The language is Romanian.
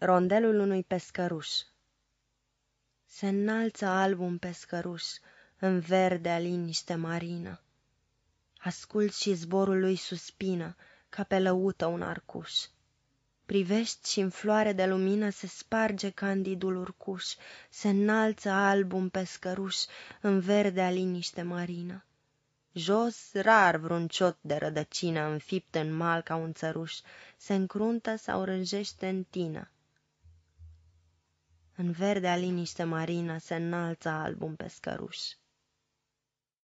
Rondelul unui pescăruș Se înalță alb un pescăruș În verdea liniște marină. Ascult și zborul lui suspină Ca pe lăută un arcuș. Privești și în floare de lumină Se sparge candidul urcuș, Se înalță alb un pescăruș În verdea liniște marină. Jos, rar vreun ciot de rădăcină Înfipt în mal ca un țăruș, Se încruntă sau rânjește în tină. În verdea liniște marină Se înalță alb un pescăruș.